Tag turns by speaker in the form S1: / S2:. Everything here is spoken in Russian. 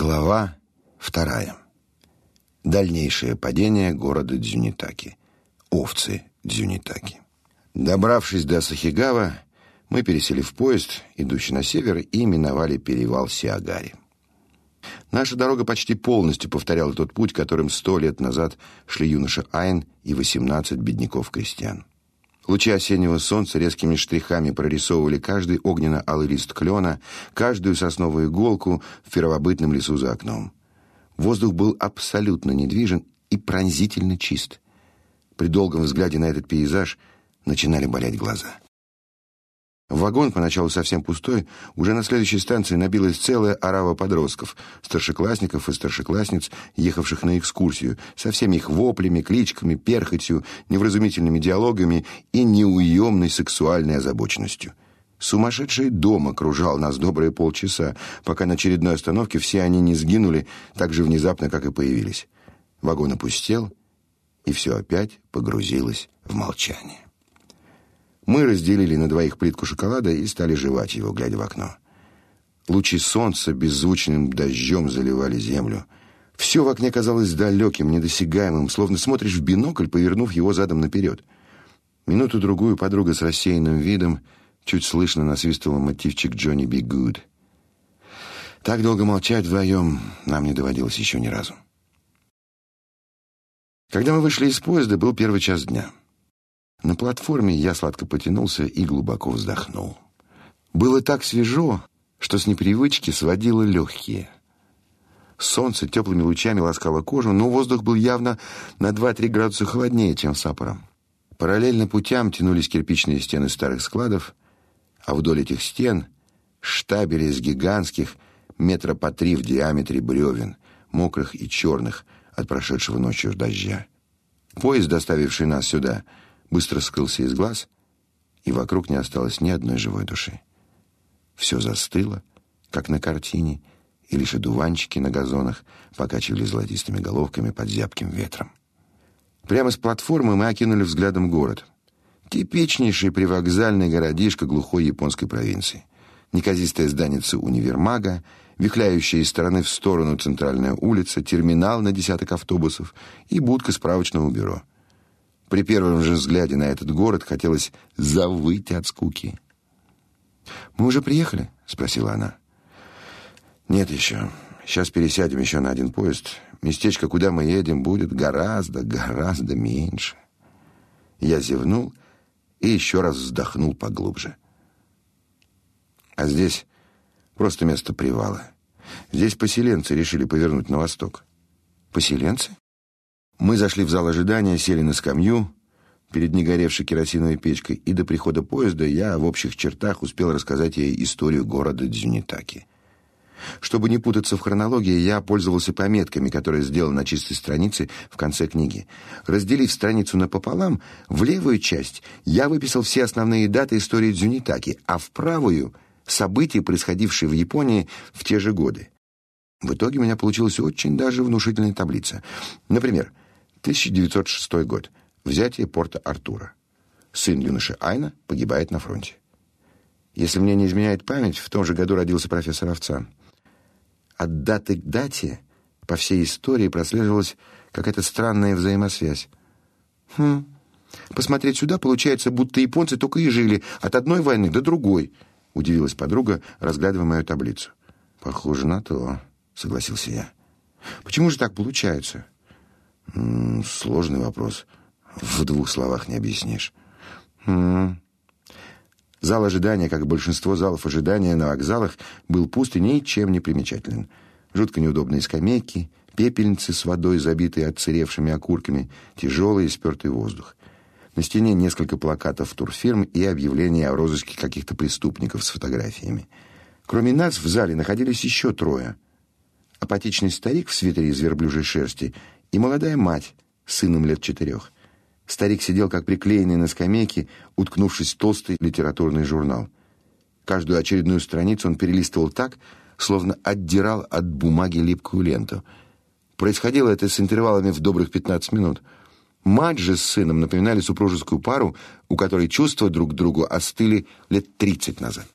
S1: Глава вторая. Дальнейшее падение города Дзюнитаки. Овцы Дзюнитаки. Добравшись до Сахигава, мы пересели в поезд, идущий на север, и миновали перевал Сиагари. Наша дорога почти полностью повторяла тот путь, которым сто лет назад шли юноша Айн и восемнадцать бедняков-крестьян. Лучи осеннего солнца резкими штрихами прорисовывали каждый огненно-алый лист клена, каждую сосновую иголку в первобытном лесу за окном. Воздух был абсолютно недвижен и пронзительно чист. При долгом взгляде на этот пейзаж начинали болеть глаза. Вагон, поначалу совсем пустой, уже на следующей станции набилась целая орава подростков, старшеклассников и старшеклассниц, ехавших на экскурсию, со всеми их воплями, кличками, перхотью, невразумительными диалогами и неуемной сексуальной озабоченностью. Сумасшедший дом окружал нас добрые полчаса, пока на очередной остановке все они не сгинули так же внезапно, как и появились. Вагон опустел, и все опять погрузилось в молчание. Мы разделили на двоих плитку шоколада и стали жевать его, глядя в окно. Лучи солнца беззвучным дождем заливали землю. Все в окне казалось далеким, недосягаемым, словно смотришь в бинокль, повернув его задом наперед. Минуту-другую подруга с рассеянным видом чуть слышно насвистывала мотивчик Джонни Би Гуд. Так долго молчать вдвоем нам не доводилось еще ни разу. Когда мы вышли из поезда, был первый час дня. На платформе я сладко потянулся и глубоко вздохнул. Было так свежо, что с непривычки сводило легкие. Солнце теплыми лучами ласкало кожу, но воздух был явно на 2-3 градуса холоднее, чем в Сапором. Параллельно путям тянулись кирпичные стены старых складов, а вдоль этих стен штабели из гигантских метра по три в диаметре бревен, мокрых и черных от прошедшего ночью дождя. Поезд, доставивший нас сюда, — быстро скрылся из глаз, и вокруг не осталось ни одной живой души. Все застыло, как на картине, и лишь одуванчики на газонах покачивали золотистыми головками под зябким ветром. Прямо с платформы мы окинули взглядом город. Типичнейший привокзальный городишко глухой японской провинции. Неказистое зданице универмага, вихляющая из стороны в сторону центральная улица, терминал на десяток автобусов и будка справочного бюро — при первом же взгляде на этот город хотелось завыть от скуки. «Мы уже приехали?» — спросила она. «Нет еще. Сейчас пересядем еще на один поезд. Местечко, куда мы едем, будет гораздо, гораздо меньше». Я зевнул и еще раз вздохнул поглубже. А здесь просто место привала. Здесь поселенцы решили повернуть на восток. Поселенцы? Мы зашли в зал ожидания, сели на скамью перед негоревшей керосиновой печкой, и до прихода поезда я в общих чертах успел рассказать ей историю города Дзюнитаки. Чтобы не путаться в хронологии, я пользовался пометками, которые сделал на чистой странице в конце книги. Разделив страницу напополам, в левую часть я выписал все основные даты истории Дзюнитаки, а в правую — события, происходившие в Японии в те же годы. В итоге у меня получилась очень даже внушительная таблица. Например, 1906 год. Взятие порта Артура. Сын юноши Айна погибает на фронте. Если мне не изменяет память, в том же году родился профессор Овца. От даты к дате по всей истории прослеживалась какая-то странная взаимосвязь. Хм. Посмотреть сюда, получается, будто японцы только и жили от одной войны до другой, удивилась подруга, разглядывая мою таблицу. Похоже на то, согласился я. Почему же так получается? Сложный вопрос. В двух словах не объяснишь. М Зал ожидания, как большинство залов ожидания на вокзалах, был пуст и ничем не примечателен. Жутко неудобные скамейки, пепельницы с водой, забитые отсыревшими окурками, тяжелый и спертый воздух. На стене несколько плакатов турфирм и объявления о розыске каких-то преступников с фотографиями. Кроме нас в зале находились еще трое. Апатичный старик в свитере из верблюжьей шерсти и молодая мать с сыном лет четырех. Старик сидел как приклеенный на скамейке, уткнувшись в толстый литературный журнал. Каждую очередную страницу он перелистывал так, словно отдирал от бумаги липкую ленту. Происходило это с интервалами в добрых 15 минут. Мать же с сыном напоминали супружескую пару, у которой чувства друг к другу остыли лет 30 назад.